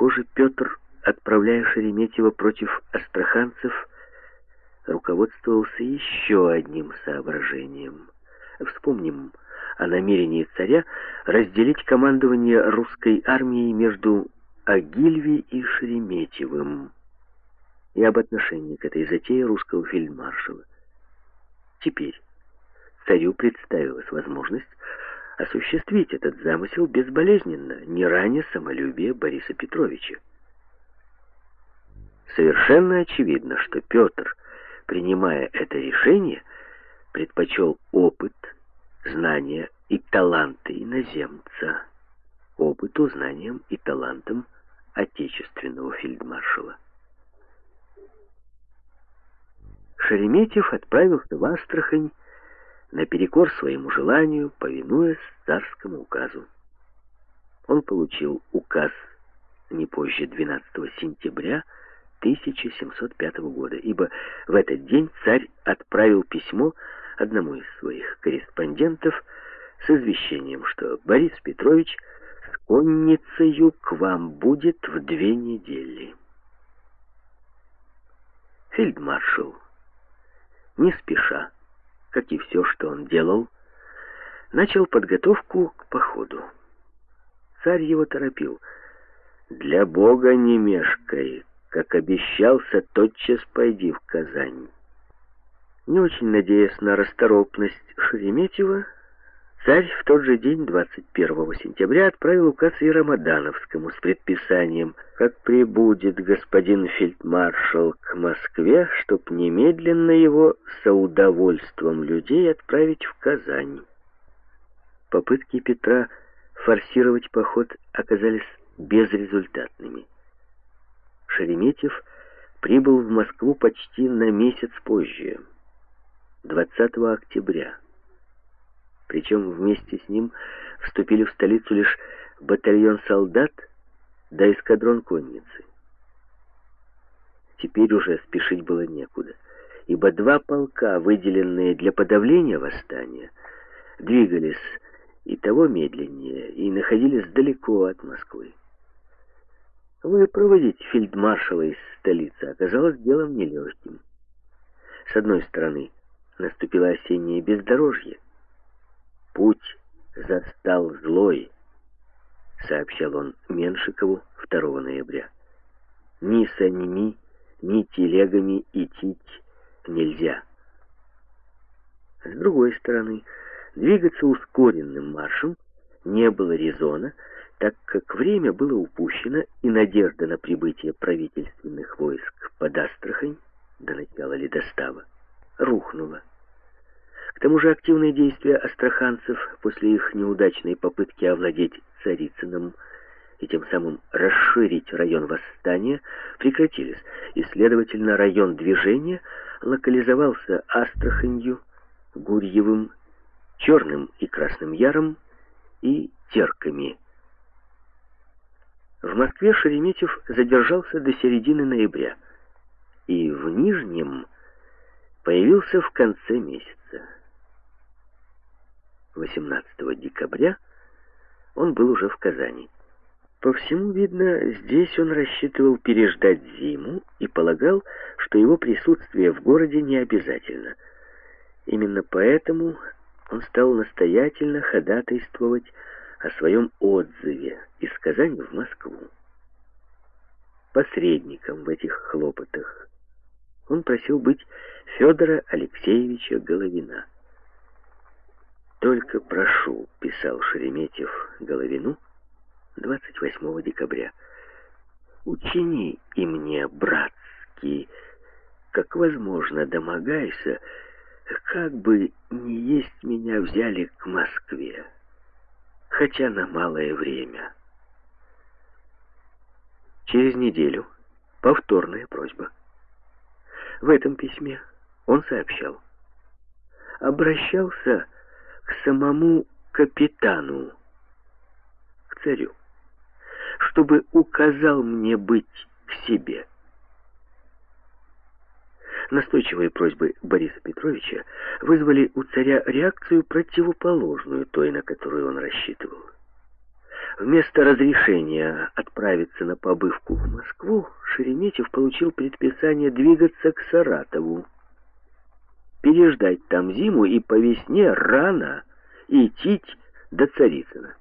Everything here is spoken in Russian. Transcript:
Похоже, Петр, отправляя Шереметьева против астраханцев, руководствовался еще одним соображением. Вспомним о намерении царя разделить командование русской армией между Агильви и Шереметьевым и об отношении к этой затее русского фельдмаршала. Теперь царю представилась возможность осуществить этот замысел безболезненно, не раня самолюбие Бориса Петровича. Совершенно очевидно, что Петр, принимая это решение, предпочел опыт, знания и таланты иноземца, опыту, знаниям и талантам отечественного фельдмаршала. Шереметьев отправился в Астрахань наперекор своему желанию, повинуясь царскому указу. Он получил указ не позже 12 сентября 1705 года, ибо в этот день царь отправил письмо одному из своих корреспондентов с извещением, что Борис Петрович с конницею к вам будет в две недели. Фельдмаршал, не спеша, как и все, что он делал, начал подготовку к походу. Царь его торопил. «Для Бога не мешкай, как обещался, тотчас пойди в Казань». Не очень надеясь на расторопность Шереметьева, царь в тот же день, 21 сентября, отправил указ и с предписанием «Как прибудет господин фельдмаршал к Москве, чтоб немедленно его со удовольствием людей отправить в Казань». Попытки Петра форсировать поход оказались безрезультатными. Шереметьев прибыл в Москву почти на месяц позже. 20 октября. Причем вместе с ним вступили в столицу лишь батальон солдат да эскадрон конницы. Теперь уже спешить было некуда, ибо два полка, выделенные для подавления восстания, двигались и того медленнее, и находились далеко от Москвы. Выпроводить фельдмаршала из столицы оказалось делом нелегким. С одной стороны, наступило осеннее бездорожье. Сообщал он Меншикову 2 ноября. «Ни санями, ни телегами идти нельзя». С другой стороны, двигаться ускоренным маршем не было резона, так как время было упущено, и надежда на прибытие правительственных войск под Астрахань до начала ледостава рухнула. К тому же активные действия астраханцев после их неудачной попытки овладеть Царицыным и тем самым расширить район восстания прекратились, и, следовательно, район движения локализовался Астраханью, Гурьевым, Черным и Красным Яром и Терками. В Москве Шереметьев задержался до середины ноября, и в Нижнем появился в конце месяца. 18 декабря он был уже в Казани. По всему видно, здесь он рассчитывал переждать зиму и полагал, что его присутствие в городе не обязательно. Именно поэтому он стал настоятельно ходатайствовать о своем отзыве из Казани в Москву. Посредником в этих хлопотах он просил быть Федора Алексеевича Головина. «Только прошу», — писал Шереметьев Головину 28 декабря, «учини и мне, братский, как возможно, домогайся, как бы не есть меня взяли к Москве, хотя на малое время». Через неделю повторная просьба. В этом письме он сообщал. Обращался к самому капитану, к царю, чтобы указал мне быть к себе. Настойчивые просьбы Бориса Петровича вызвали у царя реакцию противоположную той, на которую он рассчитывал. Вместо разрешения отправиться на побывку в Москву, Шереметьев получил предписание двигаться к Саратову, переждать там зиму и по весне рано идти до Царицына.